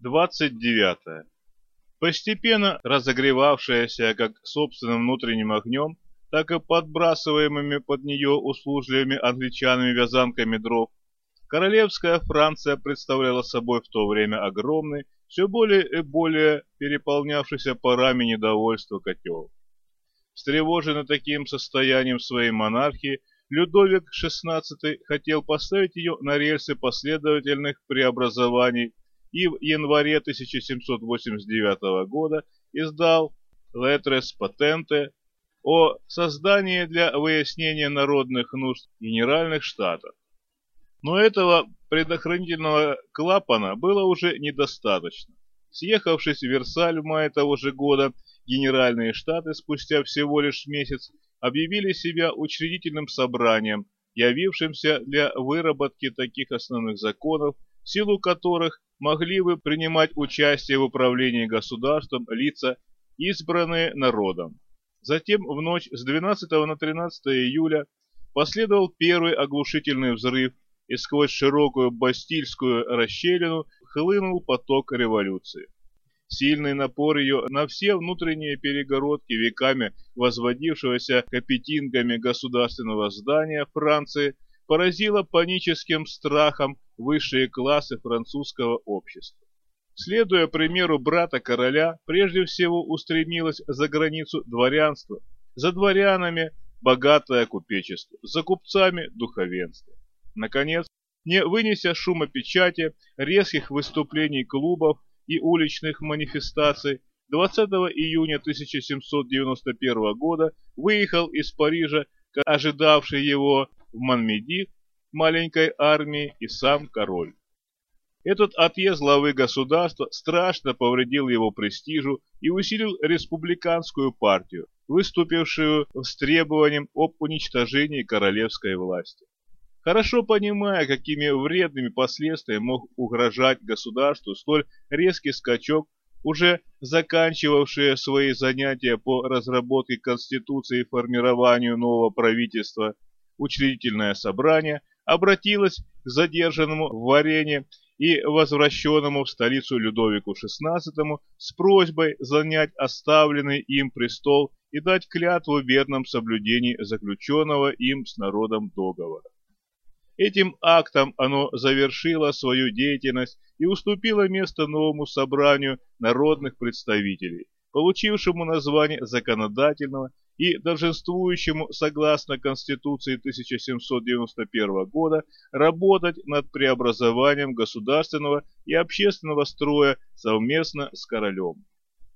29. Постепенно разогревавшаяся как собственным внутренним огнем, так и подбрасываемыми под нее услужливыми англичанами вязанками дров, королевская Франция представляла собой в то время огромный, все более и более переполнявшийся парами недовольства котел. Встревоженный таким состоянием своей монархии, Людовик XVI хотел поставить ее на рельсы последовательных преобразований и в январе 1789 года издал «Lettres Patente» о создании для выяснения народных нужд генеральных штатов. Но этого предохранительного клапана было уже недостаточно. Съехавшись в Версаль в мае того же года, генеральные штаты спустя всего лишь месяц объявили себя учредительным собранием, явившимся для выработки таких основных законов, силу которых могли бы принимать участие в управлении государством лица, избранные народом. Затем в ночь с 12 на 13 июля последовал первый оглушительный взрыв, и сквозь широкую бастильскую расщелину хлынул поток революции. Сильный напор ее на все внутренние перегородки веками возводившегося капетингами государственного здания Франции поразило паническим страхом высшие классы французского общества. Следуя примеру брата короля, прежде всего устремилось за границу дворянство, за дворянами богатое купечество, за купцами духовенство. Наконец, не вынеся шума печати, резких выступлений клубов и уличных манифестаций, 20 июня 1791 года выехал из Парижа, ожидавший его в Манмеди маленькой армии и сам король. Этот отъезд главы государства страшно повредил его престижу и усилил республиканскую партию, выступившую с требованием об уничтожении королевской власти. Хорошо понимая, какими вредными последствиями мог угрожать государству столь резкий скачок, уже заканчивавшие свои занятия по разработке Конституции и формированию нового правительства, учредительное собрание обратилось к задержанному в Варене и возвращенному в столицу Людовику XVI с просьбой занять оставленный им престол и дать клятву в верном соблюдении заключенного им с народом договора. Этим актом оно завершило свою деятельность и уступило место новому собранию народных представителей, получившему название законодательного и долженствующему, согласно Конституции 1791 года, работать над преобразованием государственного и общественного строя совместно с королем.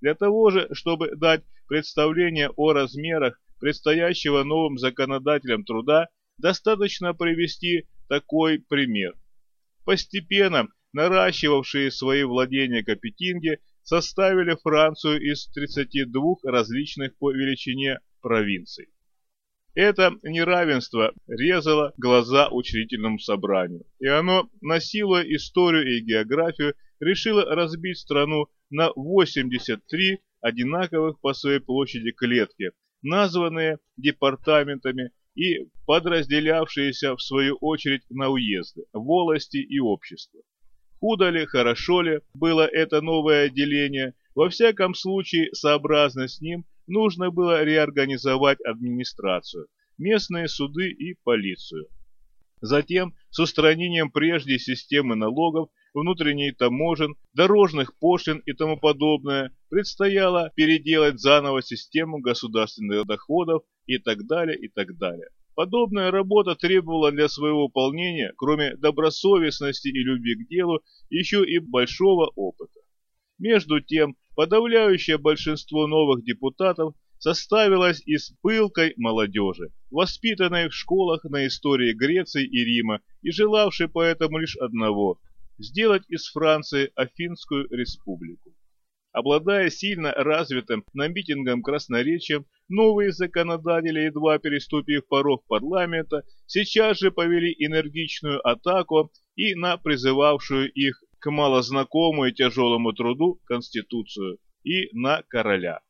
Для того же, чтобы дать представление о размерах предстоящего новым законодателям труда, достаточно привести такой пример. Постепенно наращивавшие свои владения капетинги составили Францию из 32 различных по величине провинций. Это неравенство резало глаза учредительному собранию, и оно, насилуя историю и географию, решило разбить страну на 83 одинаковых по своей площади клетки, названные департаментами и подразделявшиеся в свою очередь на уезды, волости и общества. Худо ли, хорошо ли было это новое отделение, во всяком случае, сообразно с ним, нужно было реорганизовать администрацию, местные суды и полицию. Затем, с устранением прежней системы налогов, внутренней таможен, дорожных пошлин и тому подобное, предстояло переделать заново систему государственных доходов и так далее, и так далее. Подобная работа требовала для своего выполнения, кроме добросовестности и любви к делу, еще и большого опыта. Между тем, подавляющее большинство новых депутатов составилось из пылкой молодежи, воспитанной в школах на истории Греции и Рима и желавшей поэтому лишь одного – сделать из Франции Афинскую республику. Обладая сильно развитым на митингом красноречием, новые законодатели, едва переступив порог парламента, сейчас же повели энергичную атаку и на призывавшую их к малознакомому и тяжелому труду Конституцию, и на короля.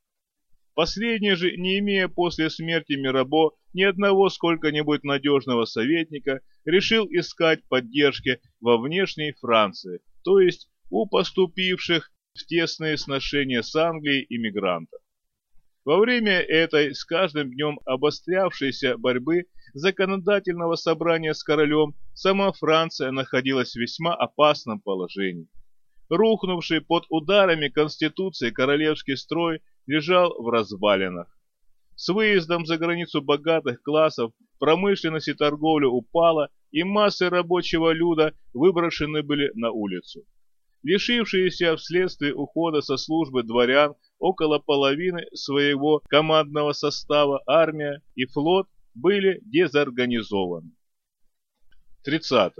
Последний же, не имея после смерти Мирабо ни одного сколько-нибудь надежного советника, решил искать поддержки во внешней Франции, то есть у поступивших в тесные сношения с Англией иммигрантов. Во время этой с каждым днем обострявшейся борьбы законодательного собрания с королем сама Франция находилась в весьма опасном положении. Рухнувший под ударами Конституции королевский строй лежал в развалинах. С выездом за границу богатых классов промышленность и торговля упала, и массы рабочего люда выброшены были на улицу. Лишившиеся вследствие ухода со службы дворян около половины своего командного состава армия и флот были дезорганизованы. 30.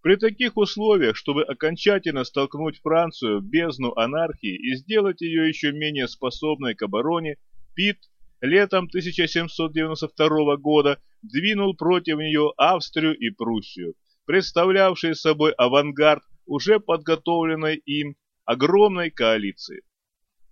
При таких условиях, чтобы окончательно столкнуть Францию в бездну анархии и сделать ее еще менее способной к обороне, Пит летом 1792 года двинул против нее Австрию и Пруссию, представлявшие собой авангард уже подготовленной им огромной коалиции.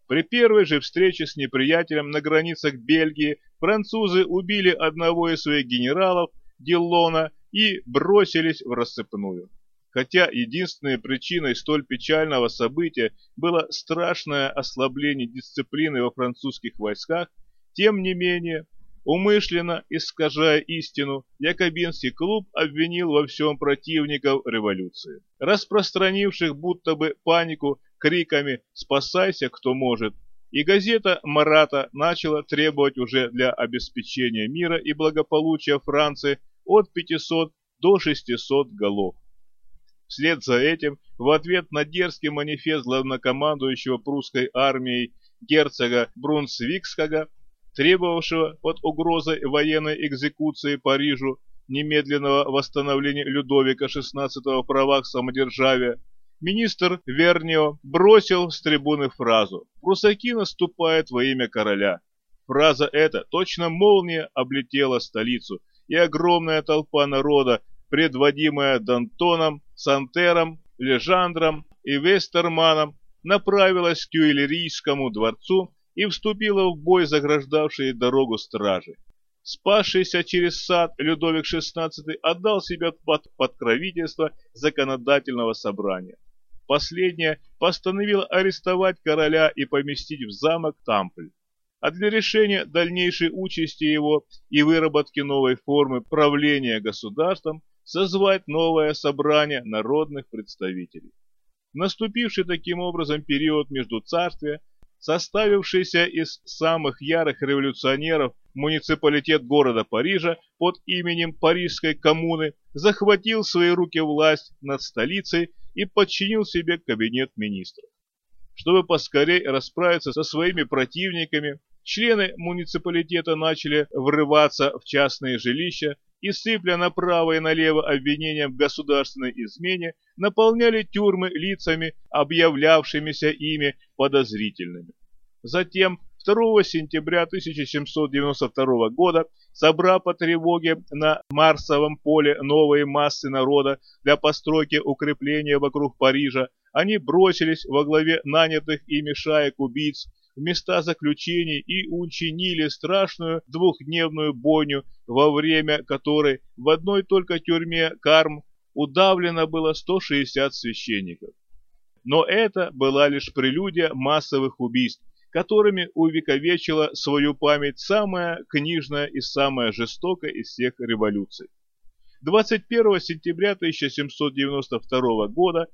При первой же встрече с неприятелем на границах Бельгии французы убили одного из своих генералов, Диллона, и бросились в рассыпную. Хотя единственной причиной столь печального события было страшное ослабление дисциплины во французских войсках, тем не менее, умышленно искажая истину, Якобинский клуб обвинил во всем противников революции, распространивших будто бы панику криками «Спасайся, кто может!» и газета «Марата» начала требовать уже для обеспечения мира и благополучия Франции от 500 до 600 голов. Вслед за этим, в ответ на дерзкий манифест главнокомандующего прусской армией герцога Брунсвикского, требовавшего под угрозой военной экзекуции Парижу немедленного восстановления Людовика XVI в правах самодержавия, министр Вернио бросил с трибуны фразу «Прусаки наступают во имя короля». Фраза эта, точно молния, облетела столицу, и огромная толпа народа, предводимая Дантоном, Сантером, Лежандром и Вестерманом, направилась к Тюильрийскому дворцу и вступила в бой, заграждавшие дорогу стражи. Спасшийся через сад Людовик XVI отдал себя под подкровительство законодательного собрания. Последнее постановило арестовать короля и поместить в замок Тампль. А для решения дальнейшей участи его и выработки новой формы правления государством созвать новое собрание народных представителей. Наступивший таким образом период между царствия, составившийся из самых ярых революционеров муниципалитет города Парижа под именем Парижской коммуны захватил в свои руки власть над столицей и подчинил себе кабинет министров. Чтобы поскорей расправиться со своими противниками, члены муниципалитета начали врываться в частные жилища и, сыпля направо и налево обвинением в государственной измене, наполняли тюрьмы лицами, объявлявшимися ими подозрительными. Затем 2 сентября 1792 года, собрав по тревоге на Марсовом поле новые массы народа для постройки укрепления вокруг Парижа, они бросились во главе нанятых ими шаек убийц в места заключений и учинили страшную двухдневную бойню, во время которой в одной только тюрьме Карм удавлено было 160 священников. Но это была лишь прелюдия массовых убийств, которыми увековечила свою память самая книжная и самая жестокая из всех революций. 21 сентября 1792 года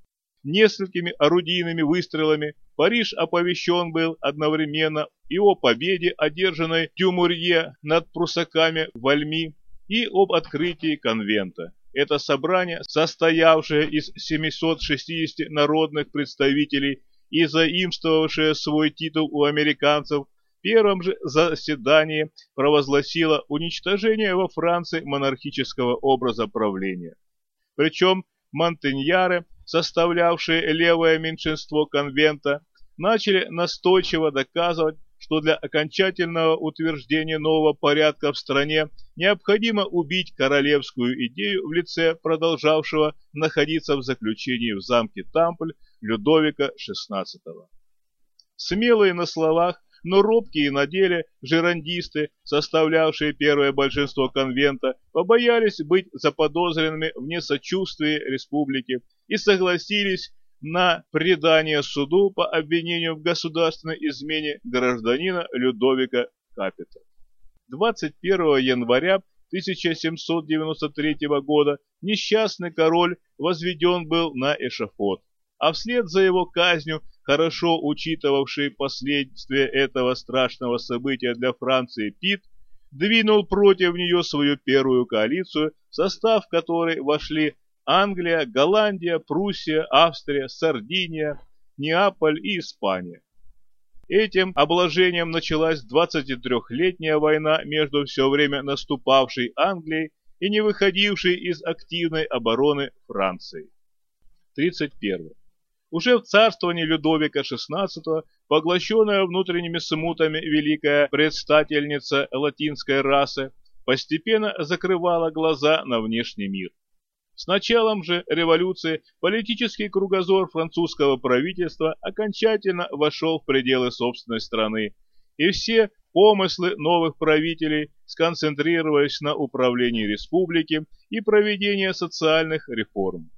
несколькими орудийными выстрелами Париж оповещен был одновременно и о победе, одержанной Тюмурье над прусаками в Альми, и об открытии конвента. Это собрание, состоявшее из 760 народных представителей и заимствовавшее свой титул у американцев, в первом же заседании провозгласило уничтожение во Франции монархического образа правления. Причем Монтеньяры составлявшие левое меньшинство конвента, начали настойчиво доказывать, что для окончательного утверждения нового порядка в стране необходимо убить королевскую идею в лице продолжавшего находиться в заключении в замке Тампль Людовика XVI. Смелые на словах, но робкие на деле жерандисты, составлявшие первое большинство конвента, побоялись быть заподозренными в несочувствии республики и согласились на предание суду по обвинению в государственной измене гражданина Людовика Капита. 21 января 1793 года несчастный король возведен был на эшафот, а вслед за его казнью хорошо учитывавший последствия этого страшного события для Франции Пит, двинул против нее свою первую коалицию, в состав которой вошли Англия, Голландия, Пруссия, Австрия, Сардиния, Неаполь и Испания. Этим обложением началась 23-летняя война между все время наступавшей Англией и не выходившей из активной обороны Францией. 31. Уже в царствовании Людовика XVI, поглощенная внутренними смутами великая предстательница латинской расы, постепенно закрывала глаза на внешний мир. С началом же революции политический кругозор французского правительства окончательно вошел в пределы собственной страны, и все помыслы новых правителей сконцентрировались на управлении республики и проведении социальных реформ.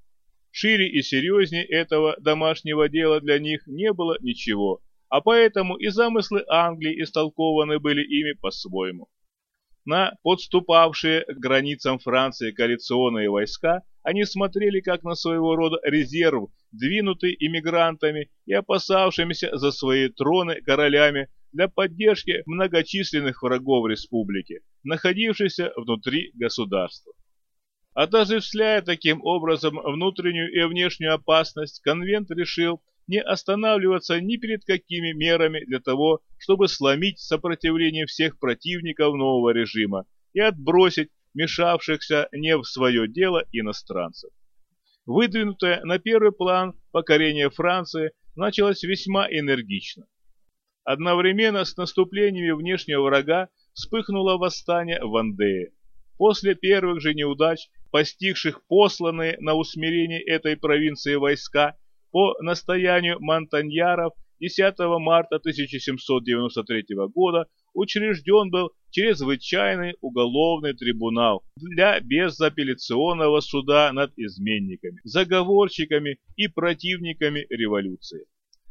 Шире и серьезнее этого домашнего дела для них не было ничего, а поэтому и замыслы Англии истолкованы были ими по-своему. На подступавшие к границам Франции коалиционные войска они смотрели как на своего рода резерв, двинутый иммигрантами и опасавшимися за свои троны королями для поддержки многочисленных врагов республики, находившихся внутри государства. Отождествляя таким образом внутреннюю и внешнюю опасность, конвент решил не останавливаться ни перед какими мерами для того, чтобы сломить сопротивление всех противников нового режима и отбросить мешавшихся не в свое дело иностранцев. Выдвинутое на первый план покорение Франции началось весьма энергично. Одновременно с наступлениями внешнего врага вспыхнуло восстание в Андее. После первых же неудач постигших посланные на усмирение этой провинции войска, по настоянию монтаньяров 10 марта 1793 года учрежден был чрезвычайный уголовный трибунал для безапелляционного суда над изменниками, заговорщиками и противниками революции.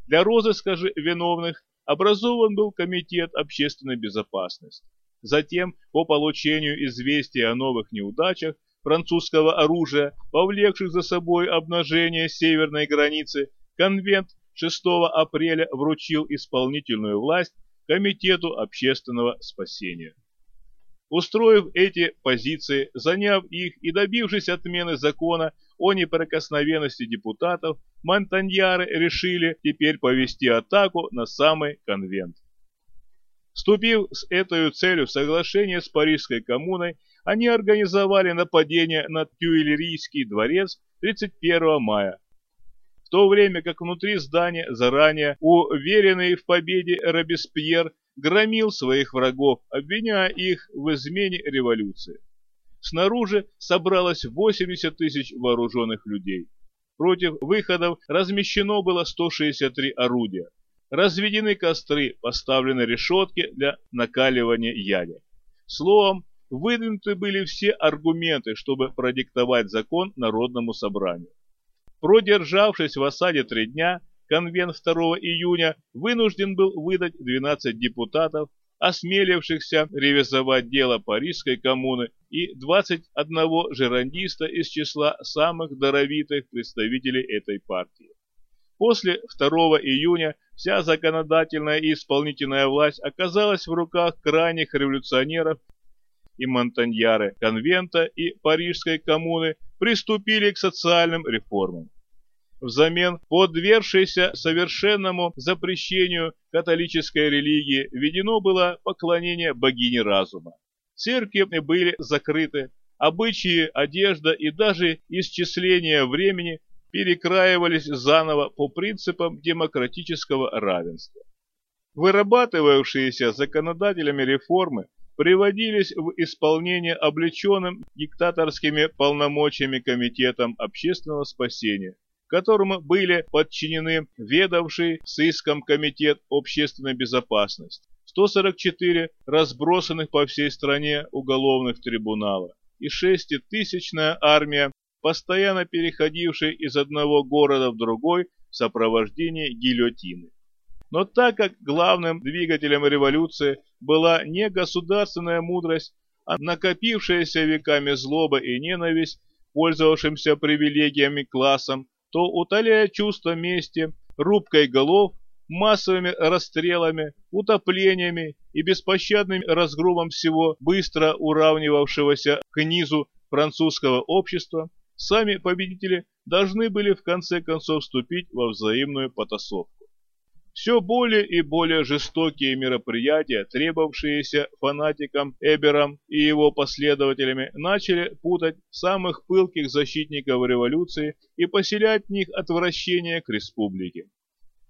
Для розыска же виновных образован был Комитет общественной безопасности. Затем, по получению известия о новых неудачах, французского оружия, повлекших за собой обнажение северной границы, конвент 6 апреля вручил исполнительную власть Комитету общественного спасения. Устроив эти позиции, заняв их и добившись отмены закона о неприкосновенности депутатов, монтаньяры решили теперь повести атаку на самый конвент. Вступив с этой целью в соглашение с Парижской коммуной, они организовали нападение на Тюильрийский дворец 31 мая. В то время как внутри здания заранее уверенный в победе Робеспьер громил своих врагов, обвиняя их в измене революции. Снаружи собралось 80 тысяч вооруженных людей. Против выходов размещено было 163 орудия. Разведены костры, поставлены решетки для накаливания ядер. Словом, выдвинуты были все аргументы, чтобы продиктовать закон Народному собранию. Продержавшись в осаде три дня, конвент 2 июня вынужден был выдать 12 депутатов, осмелившихся ревизовать дело Парижской коммуны и 21 жерандиста из числа самых даровитых представителей этой партии. После 2 июня вся законодательная и исполнительная власть оказалась в руках крайних революционеров и монтаньяры конвента и Парижской коммуны приступили к социальным реформам. Взамен подвергшейся совершенному запрещению католической религии введено было поклонение богине разума. Церкви были закрыты, обычаи, одежда и даже исчисление времени перекраивались заново по принципам демократического равенства. Вырабатывавшиеся законодателями реформы приводились в исполнение облеченным диктаторскими полномочиями Комитетом общественного спасения, которому были подчинены ведавший сыском Комитет общественной безопасности, 144 разбросанных по всей стране уголовных трибунала и шеститысячная армия, постоянно переходившая из одного города в другой в сопровождении гильотины. Но так как главным двигателем революции была не государственная мудрость, а накопившаяся веками злоба и ненависть, пользовавшимся привилегиями классом, то, утоляя чувство мести, рубкой голов, массовыми расстрелами, утоплениями и беспощадным разгромом всего быстро уравнивавшегося к низу французского общества, сами победители должны были в конце концов вступить во взаимную потасовку. Все более и более жестокие мероприятия, требовавшиеся фанатикам Эбером и его последователями, начали путать самых пылких защитников революции и поселять в них отвращение к республике.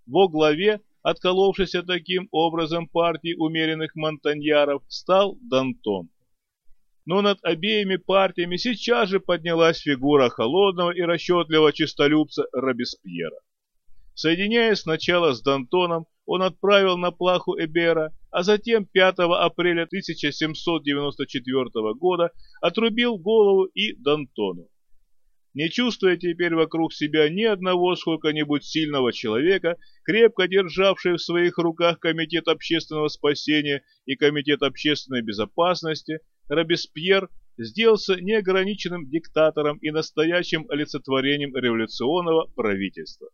Во главе отколовшейся таким образом партии умеренных монтаньяров стал Дантон. Но над обеими партиями сейчас же поднялась фигура холодного и расчетливого честолюбца Робеспьера. Соединяясь сначала с Д'Антоном, он отправил на плаху Эбера, а затем 5 апреля 1794 года отрубил голову и Д'Антону. Не чувствуя теперь вокруг себя ни одного сколько-нибудь сильного человека, крепко державший в своих руках Комитет общественного спасения и Комитет общественной безопасности, Робеспьер сделался неограниченным диктатором и настоящим олицетворением революционного правительства.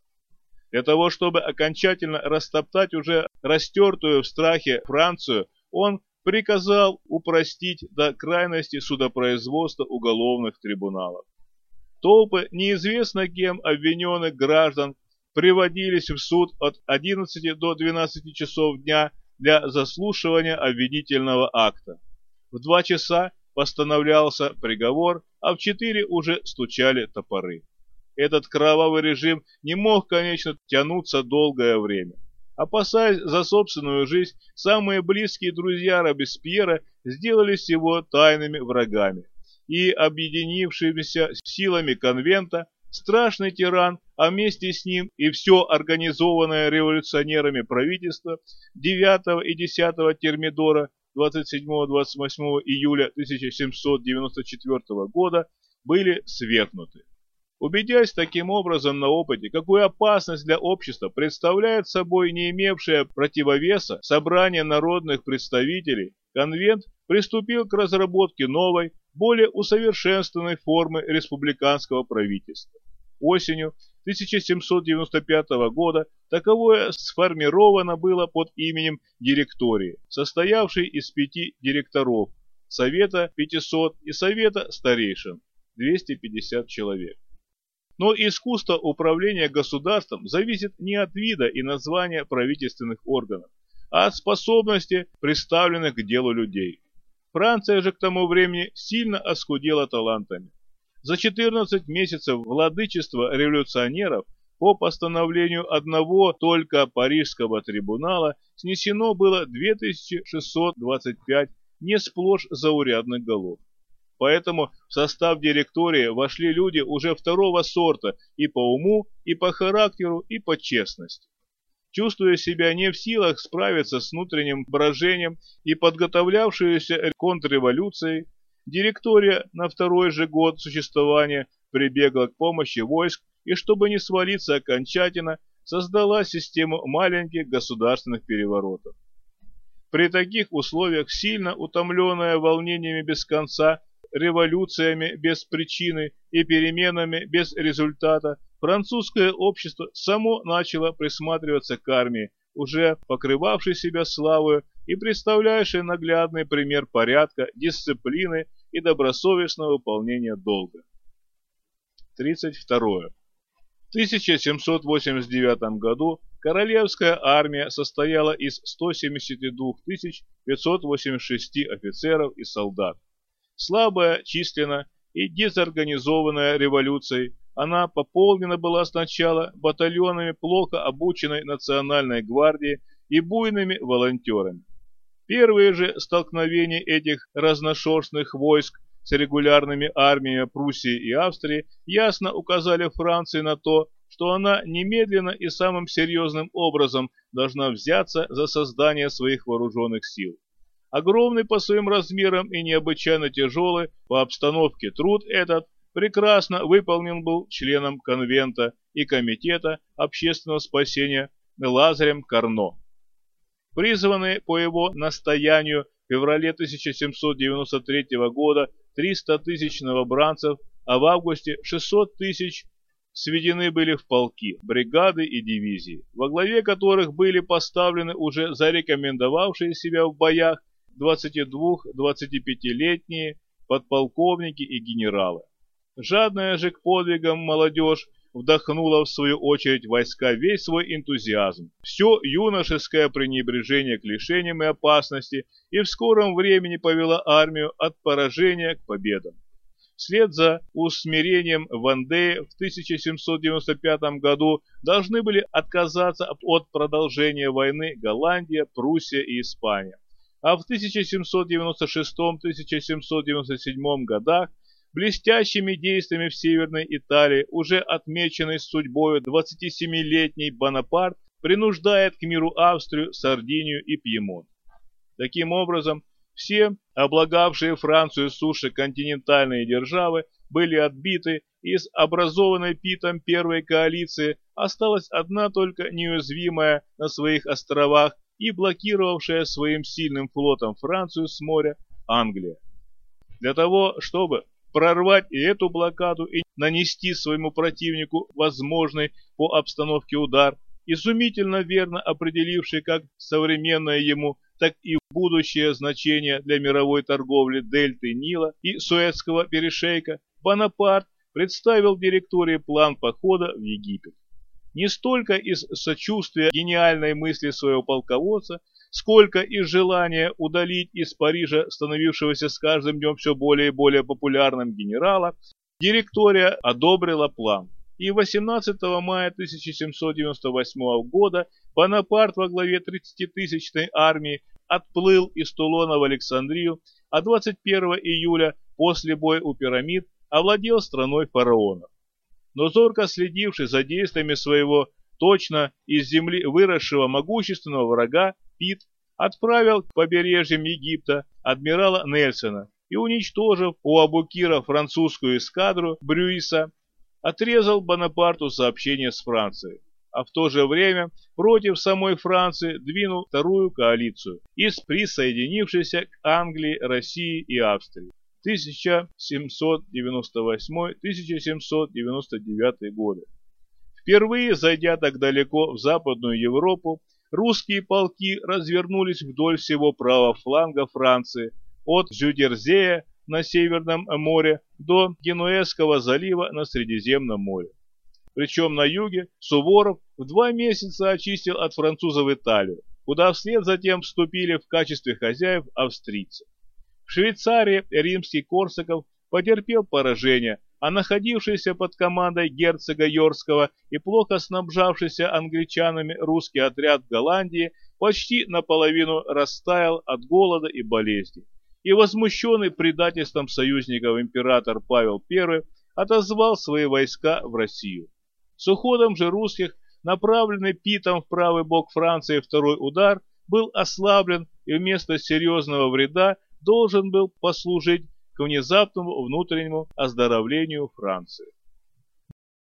Для того, чтобы окончательно растоптать уже растертую в страхе Францию, он приказал упростить до крайности судопроизводство уголовных трибуналов. Толпы неизвестно кем обвиненных граждан приводились в суд от 11 до 12 часов дня для заслушивания обвинительного акта. В два часа постановлялся приговор, а в четыре уже стучали топоры. Этот кровавый режим не мог, конечно, тянуться долгое время. Опасаясь за собственную жизнь, самые близкие друзья Робеспьера сделались его тайными врагами. И объединившимися силами конвента, страшный тиран, а вместе с ним и все организованное революционерами правительство 9 и 10 термидора 27-28 июля 1794 года были свергнуты. Убедясь таким образом на опыте, какую опасность для общества представляет собой не имевшее противовеса собрание народных представителей, конвент приступил к разработке новой, более усовершенствованной формы республиканского правительства. Осенью 1795 года таковое сформировано было под именем директории, состоявшей из пяти директоров, Совета 500 и Совета старейшин 250 человек. Но искусство управления государством зависит не от вида и названия правительственных органов, а от способности представленных к делу людей. Франция же к тому времени сильно оскудела талантами. За 14 месяцев владычества революционеров по постановлению одного только Парижского трибунала снесено было 2625 не сплошь заурядных голов. Поэтому в состав директории вошли люди уже второго сорта и по уму, и по характеру, и по честности. Чувствуя себя не в силах справиться с внутренним брожением и подготовлявшуюся контрреволюцией, директория на второй же год существования прибегла к помощи войск и, чтобы не свалиться окончательно, создала систему маленьких государственных переворотов. При таких условиях сильно утомленная волнениями без конца революциями без причины и переменами без результата, французское общество само начало присматриваться к армии, уже покрывавшей себя славою и представляющей наглядный пример порядка, дисциплины и добросовестного выполнения долга. 32. В 1789 году королевская армия состояла из 172 586 офицеров и солдат. Слабая численно и дезорганизованная революцией, она пополнена была сначала батальонами плохо обученной национальной гвардии и буйными волонтерами. Первые же столкновения этих разношерстных войск с регулярными армиями Пруссии и Австрии ясно указали Франции на то, что она немедленно и самым серьезным образом должна взяться за создание своих вооруженных сил. Огромный по своим размерам и необычайно тяжелый по обстановке труд этот прекрасно выполнен был членом конвента и комитета общественного спасения Лазарем Карно. Призванные по его настоянию в феврале 1793 года 300 тысяч новобранцев, а в августе 600 тысяч сведены были в полки, бригады и дивизии, во главе которых были поставлены уже зарекомендовавшие себя в боях 22-25-летние подполковники и генералы. Жадная же к подвигам молодежь вдохнула в свою очередь войска весь свой энтузиазм, все юношеское пренебрежение к лишениям и опасности и в скором времени повела армию от поражения к победам. Вслед за усмирением Вандея в 1795 году должны были отказаться от продолжения войны Голландия, Пруссия и Испания. А в 1796-1797 годах блестящими действиями в Северной Италии, уже отмеченной судьбой 27-летний Бонапарт, принуждает к миру Австрию, Сардинию и Пьемонт. Таким образом, все облагавшие Францию суши континентальные державы были отбиты, из образованной Питом первой коалиции осталась одна только неуязвимая на своих островах и блокировавшая своим сильным флотом Францию с моря Англия. Для того, чтобы прорвать и эту блокаду и нанести своему противнику возможный по обстановке удар, изумительно верно определивший как современное ему, так и будущее значение для мировой торговли дельты Нила и Суэцкого перешейка, Бонапарт представил директории план похода в Египет. Не столько из сочувствия гениальной мысли своего полководца, сколько из желания удалить из Парижа становившегося с каждым днем все более и более популярным генерала, директория одобрила план. И 18 мая 1798 года Бонапарт во главе 30-тысячной армии отплыл из Тулона в Александрию, а 21 июля после боя у пирамид овладел страной фараонов. Но зорко следивший за действиями своего точно из земли выросшего могущественного врага, Пит отправил к побережьям Египта адмирала Нельсона и, уничтожив у Абукира французскую эскадру Брюиса, отрезал Бонапарту сообщение с Францией, а в то же время против самой Франции двинул вторую коалицию из присоединившейся к Англии, России и Австрии. 1798-1799 годы. Впервые зайдя так далеко в Западную Европу, русские полки развернулись вдоль всего правого фланга Франции, от Жюдерзея на Северном море до Генуэзского залива на Средиземном море. Причем на юге Суворов в два месяца очистил от французов Италию, куда вслед затем вступили в качестве хозяев австрийцы. В Швейцарии римский Корсаков потерпел поражение, а находившийся под командой герцога Йорского и плохо снабжавшийся англичанами русский отряд Голландии почти наполовину растаял от голода и болезни. И возмущенный предательством союзников император Павел I отозвал свои войска в Россию. С уходом же русских, направленный Питом в правый бок Франции второй удар, был ослаблен и вместо серьезного вреда должен был послужить к внезапному внутреннему оздоровлению Франции.